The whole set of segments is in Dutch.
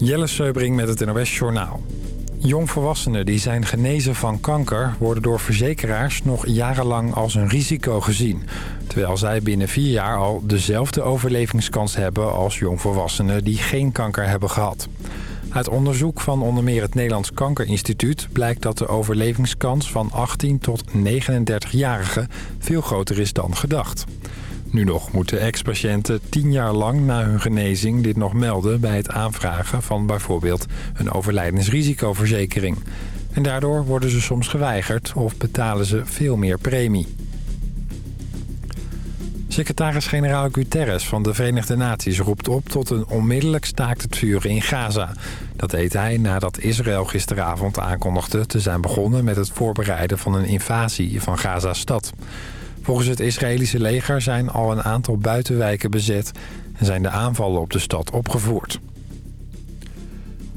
Jelle Seubring met het NOS Journaal. Jongvolwassenen die zijn genezen van kanker... worden door verzekeraars nog jarenlang als een risico gezien. Terwijl zij binnen vier jaar al dezelfde overlevingskans hebben... als jongvolwassenen die geen kanker hebben gehad. Uit onderzoek van onder meer het Nederlands Kankerinstituut... blijkt dat de overlevingskans van 18 tot 39-jarigen veel groter is dan gedacht. Nu nog moeten ex-patiënten tien jaar lang na hun genezing dit nog melden... bij het aanvragen van bijvoorbeeld een overlijdensrisicoverzekering. En daardoor worden ze soms geweigerd of betalen ze veel meer premie. Secretaris-generaal Guterres van de Verenigde Naties roept op tot een onmiddellijk staakt het vuren in Gaza. Dat deed hij nadat Israël gisteravond aankondigde te zijn begonnen met het voorbereiden van een invasie van Gaza-stad. Volgens het Israëlische leger zijn al een aantal buitenwijken bezet... en zijn de aanvallen op de stad opgevoerd.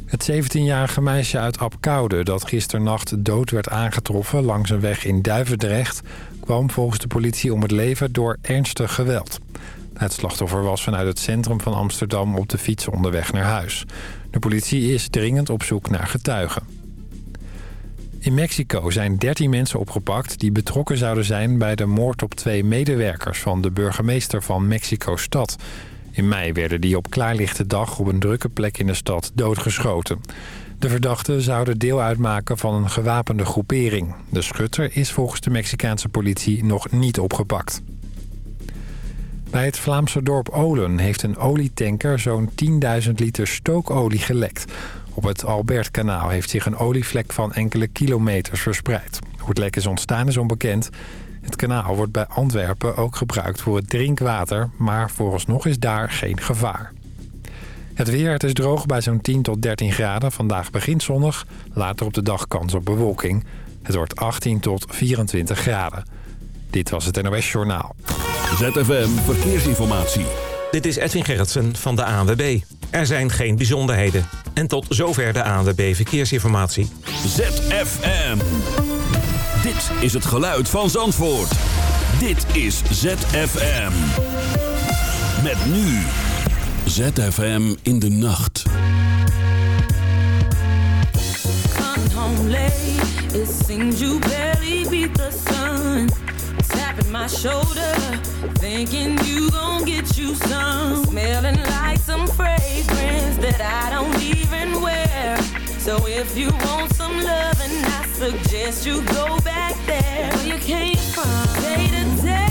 Het 17-jarige meisje uit Apkoude dat gisternacht dood werd aangetroffen... langs een weg in Duivendrecht... kwam volgens de politie om het leven door ernstig geweld. Het slachtoffer was vanuit het centrum van Amsterdam op de fiets onderweg naar huis. De politie is dringend op zoek naar getuigen. In Mexico zijn 13 mensen opgepakt die betrokken zouden zijn... bij de moord op twee medewerkers van de burgemeester van Mexico-stad. In mei werden die op klaarlichte dag op een drukke plek in de stad doodgeschoten. De verdachten zouden deel uitmaken van een gewapende groepering. De schutter is volgens de Mexicaanse politie nog niet opgepakt. Bij het Vlaamse dorp Olen heeft een olietanker zo'n 10.000 liter stookolie gelekt... Op het Albertkanaal heeft zich een olievlek van enkele kilometers verspreid. Hoe het lek is ontstaan is onbekend. Het kanaal wordt bij Antwerpen ook gebruikt voor het drinkwater... maar vooralsnog is daar geen gevaar. Het weer, het is droog bij zo'n 10 tot 13 graden. Vandaag begint zonnig, later op de dag kans op bewolking. Het wordt 18 tot 24 graden. Dit was het NOS Journaal. ZFM Verkeersinformatie. Dit is Edwin Gerritsen van de ANWB. Er zijn geen bijzonderheden. En tot zover de ANWB Verkeersinformatie. ZFM. Dit is het geluid van Zandvoort. Dit is ZFM. Met nu. ZFM in de nacht. Come home late, it seems you barely beat the sun. My shoulder, thinking you gon' get you some. Smelling like some fragrance that I don't even wear. So if you want some loving, I suggest you go back there where you came from. Day to day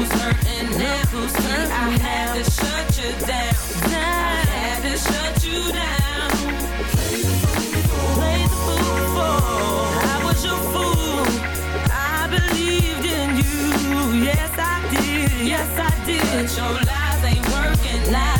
Who's hurting now. Who's hurting I had to shut you down. I had to shut you down. Play the fool before. I was your fool. I believed in you. Yes, I did. Yes, I did. But your lies ain't working. Lies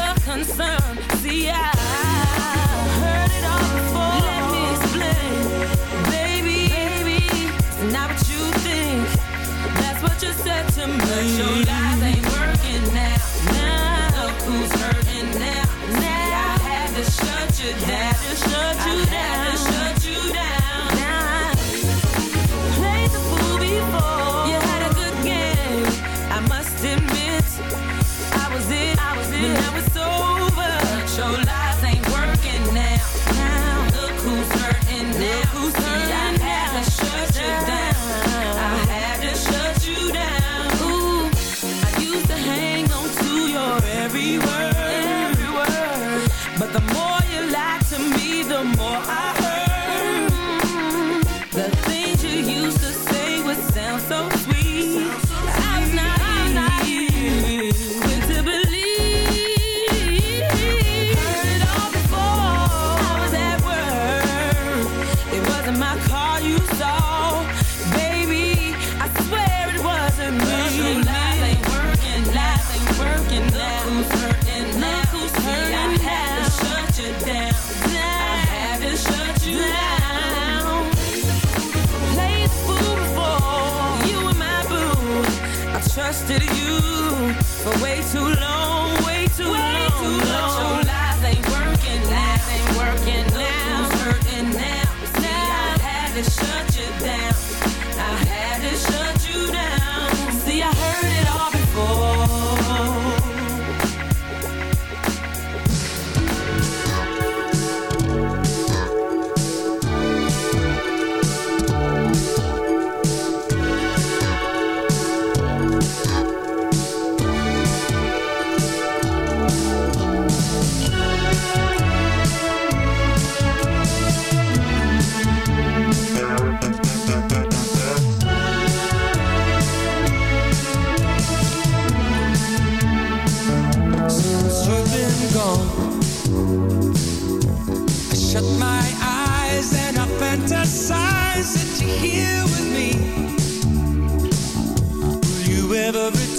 See, I heard it all before. Let me explain, baby. baby it's not what you think. That's what you said to me. Your lies ain't working now. Now look who's hurting now. Now I had to shut you down. Shut you down. Shut you down. for way too long, way too way long. Too long. But your lies ain't working, lies ain't working. Now. Hurting now. See. I've had to shut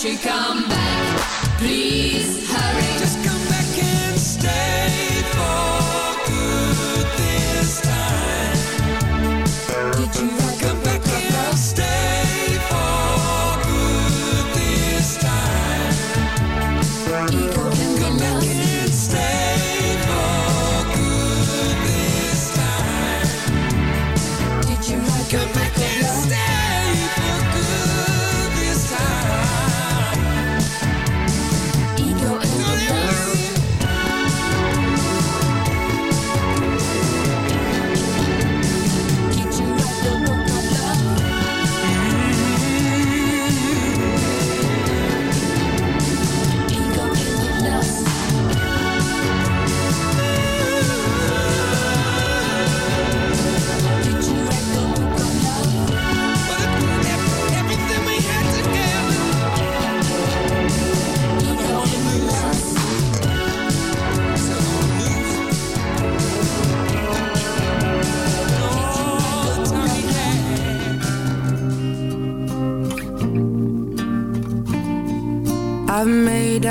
she come?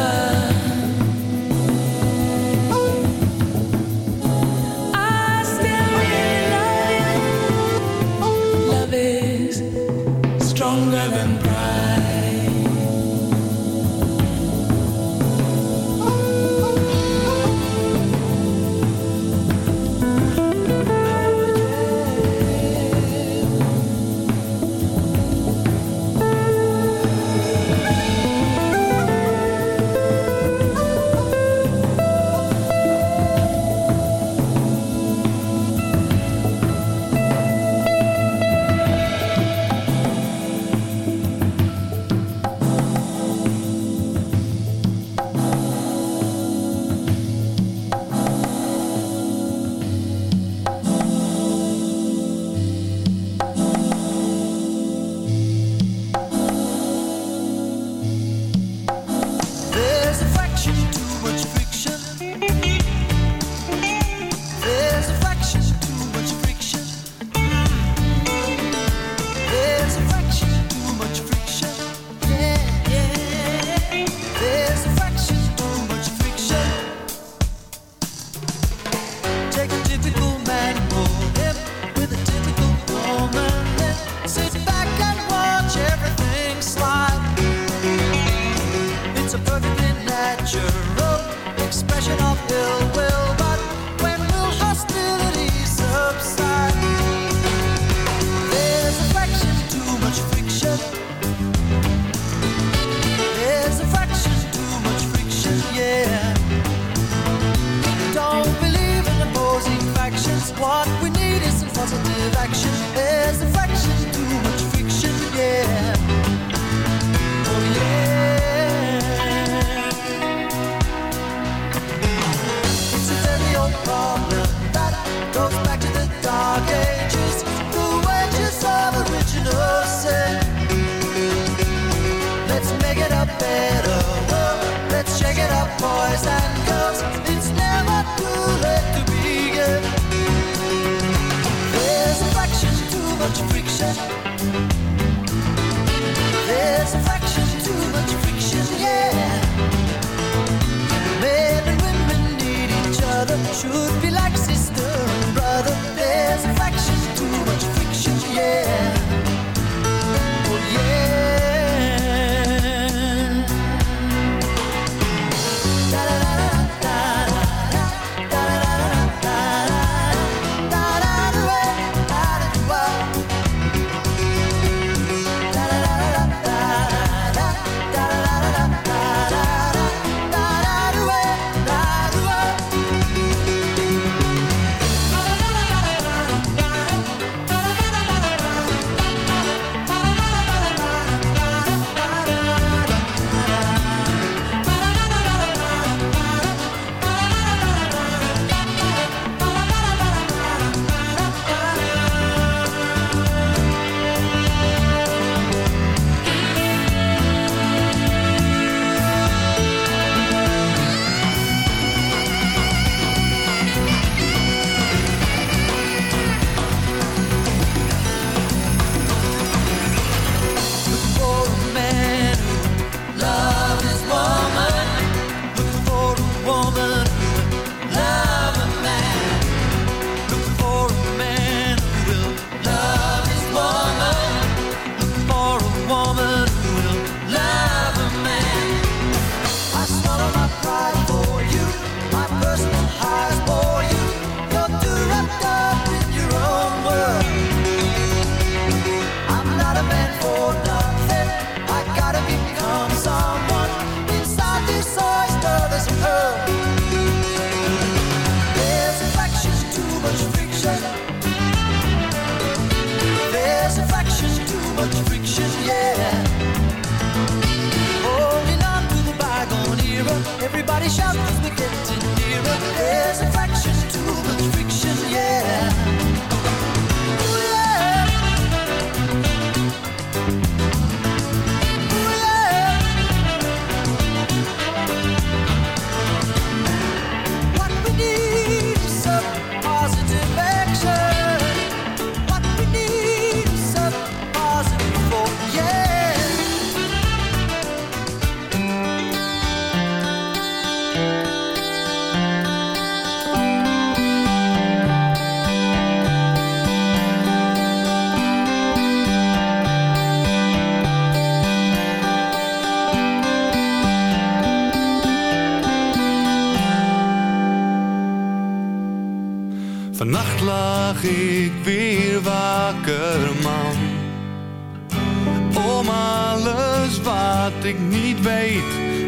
love.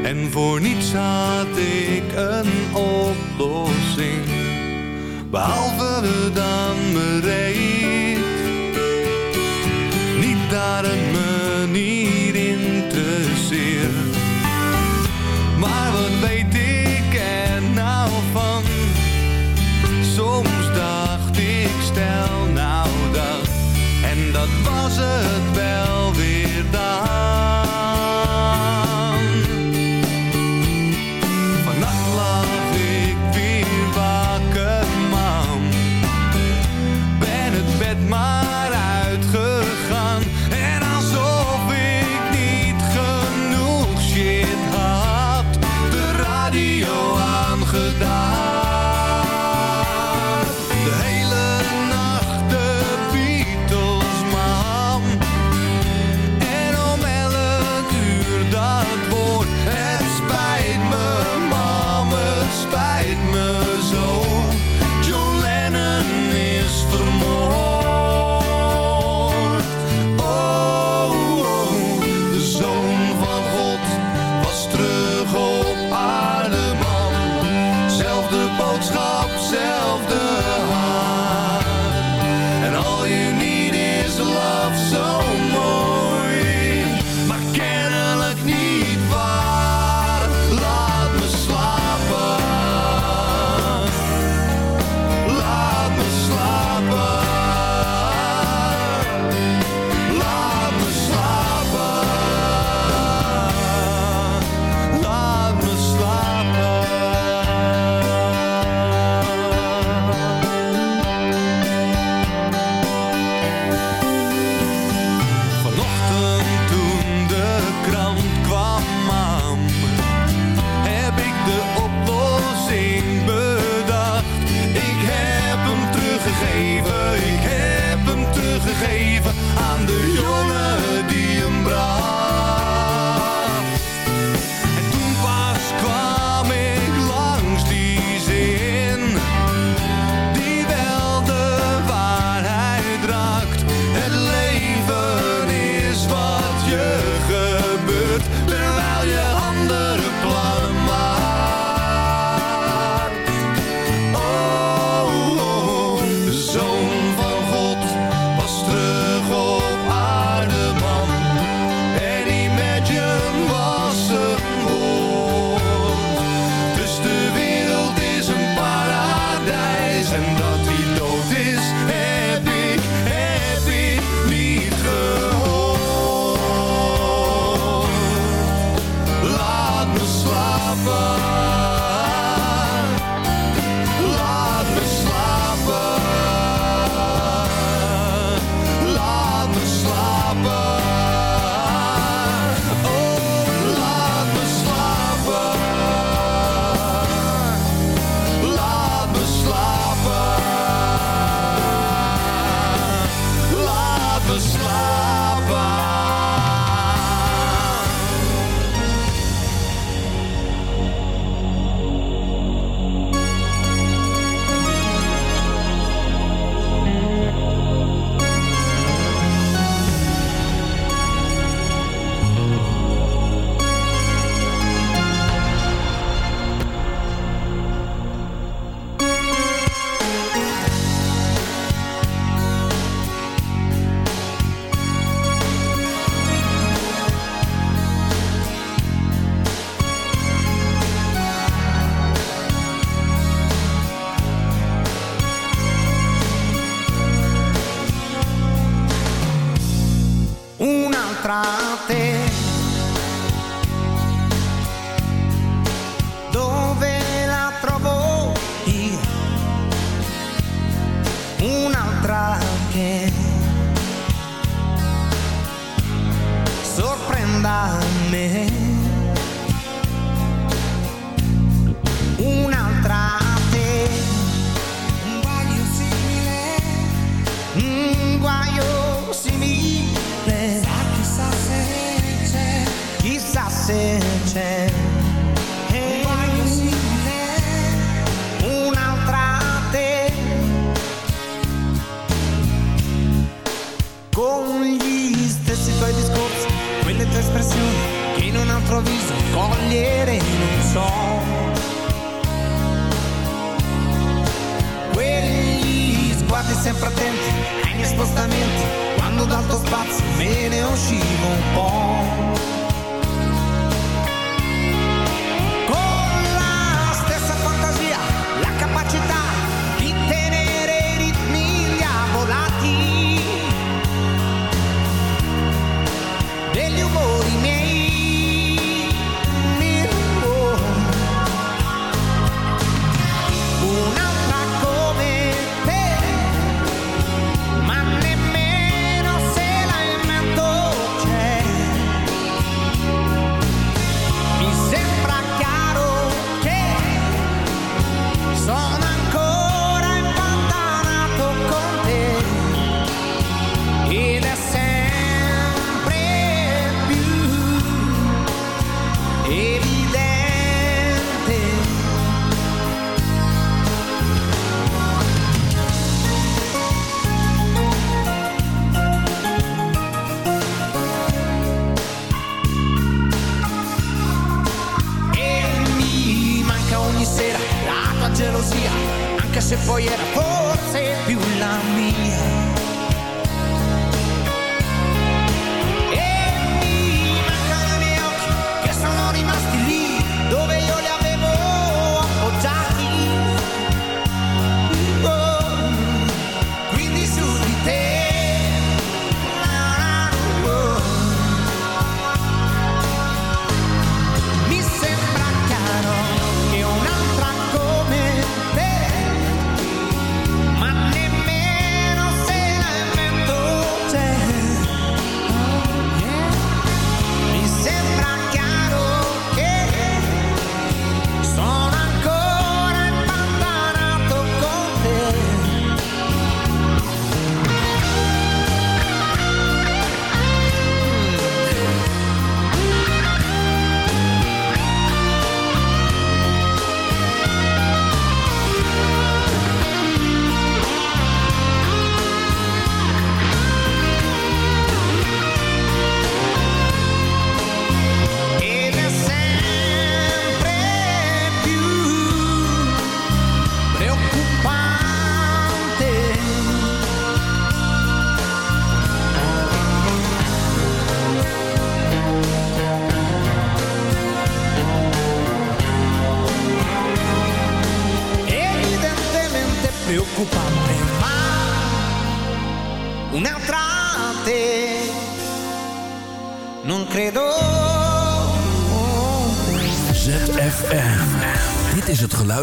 En voor niets had ik een oplossing, behalve dan bereid. Niet daar een te zeer. Maar wat weet ik er nou van? Soms dacht ik, stel nou dat. En dat was het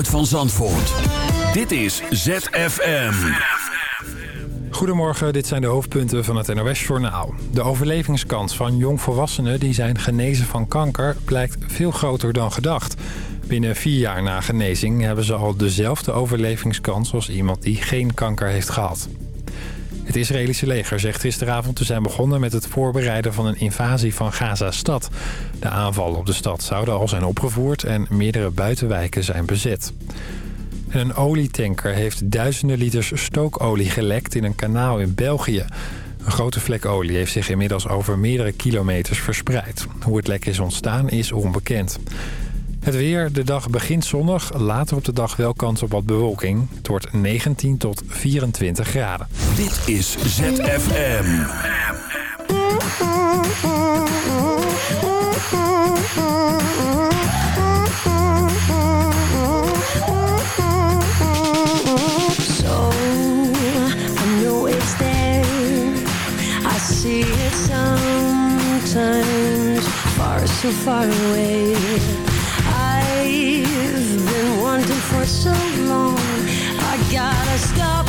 van Zandvoort. Dit is ZFM. Goedemorgen, dit zijn de hoofdpunten van het NOS-journaal. De overlevingskans van jongvolwassenen die zijn genezen van kanker... blijkt veel groter dan gedacht. Binnen vier jaar na genezing hebben ze al dezelfde overlevingskans... als iemand die geen kanker heeft gehad. Het Israëlische leger zegt gisteravond te zijn begonnen met het voorbereiden van een invasie van Gaza-stad. De aanvallen op de stad zouden al zijn opgevoerd en meerdere buitenwijken zijn bezet. En een olietanker heeft duizenden liters stookolie gelekt in een kanaal in België. Een grote vlek olie heeft zich inmiddels over meerdere kilometers verspreid. Hoe het lek is ontstaan is onbekend. Het weer, de dag begint zonnig, later op de dag wel kans op wat bewolking. Het wordt 19 tot 24 graden. Dit is ZFM. So I know it's there. I see it sometimes, far so far away. So long. I gotta stop,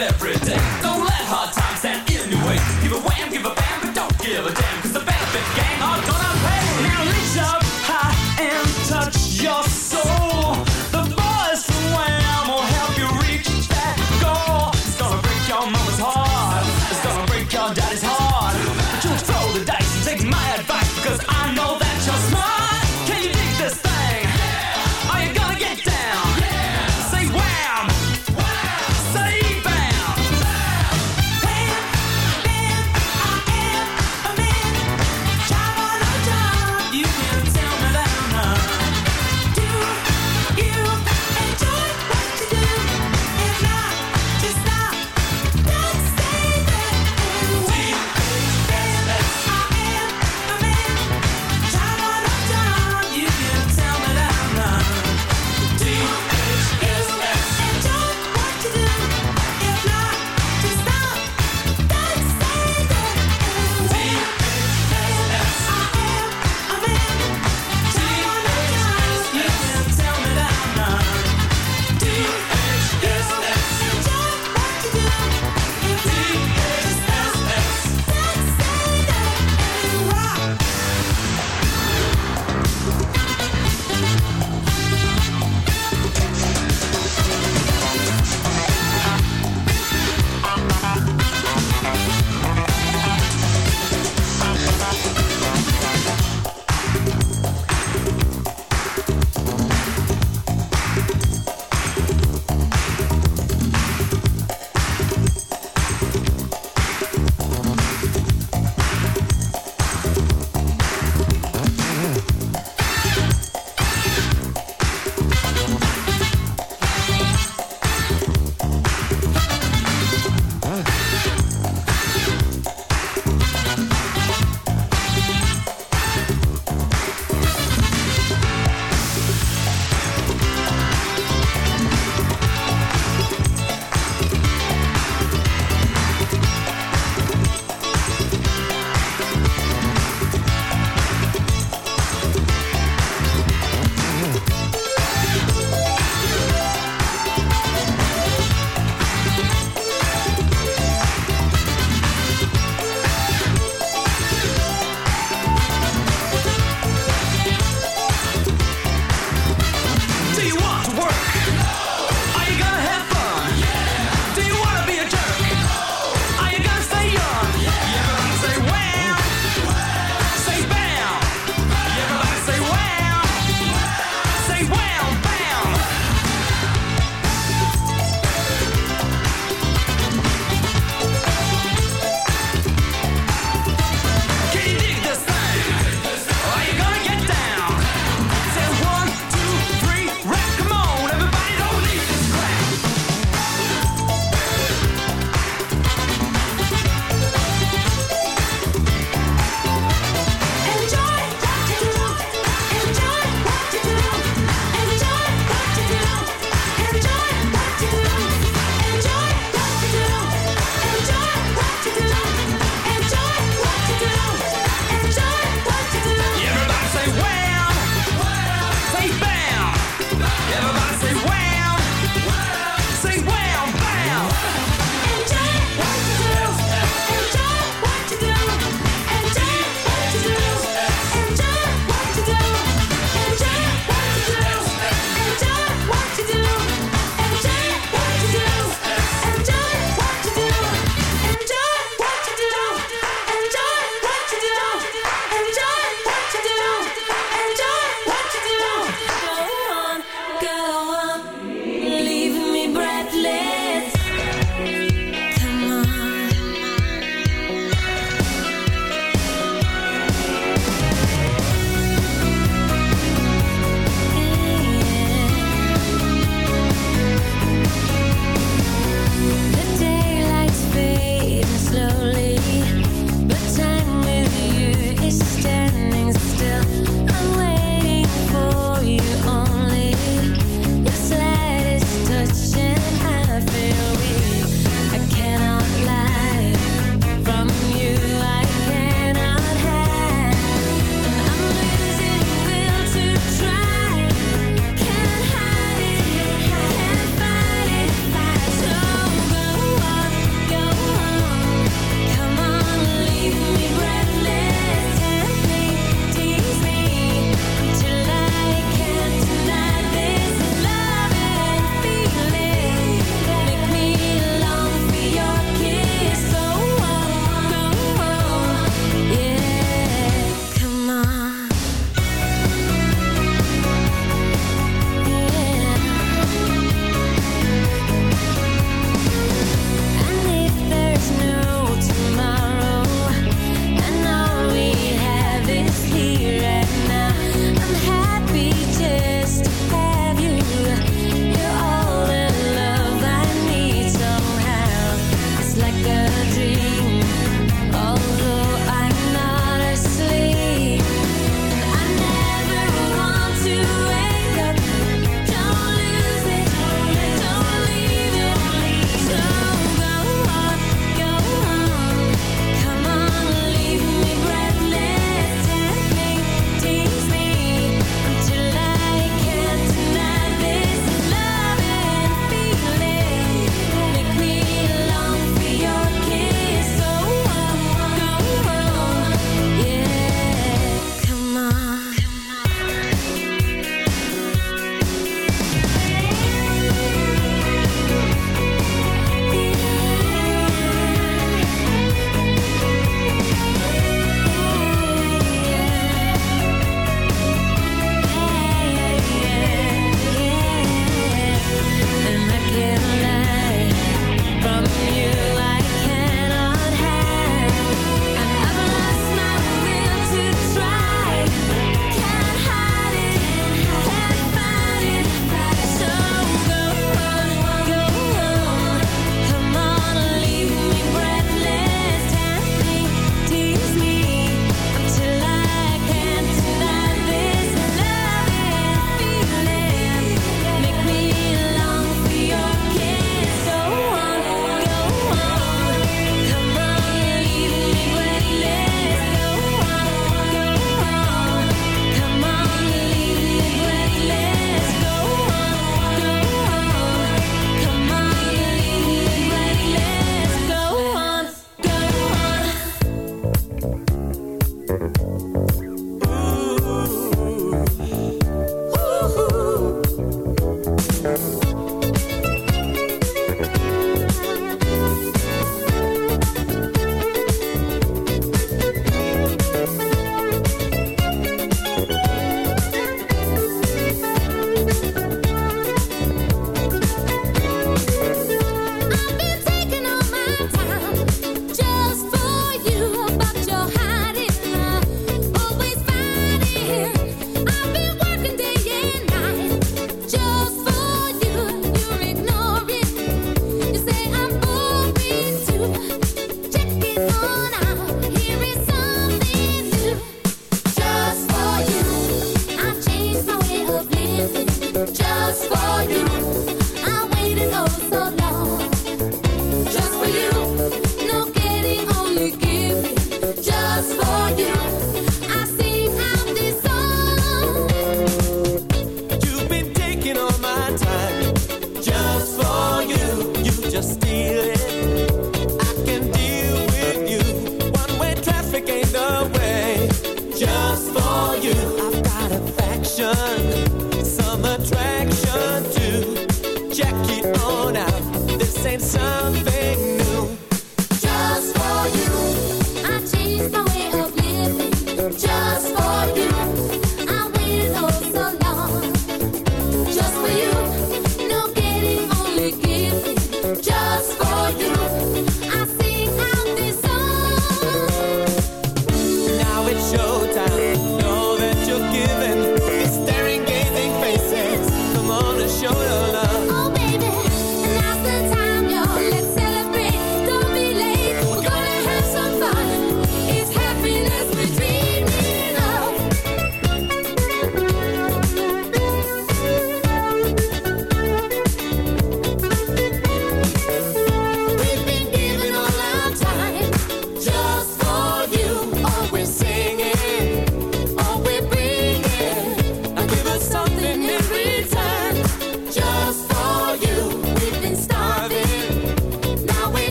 every day. Don't let hard times stand in your way. Give a wham, give a bam, but don't give a damn.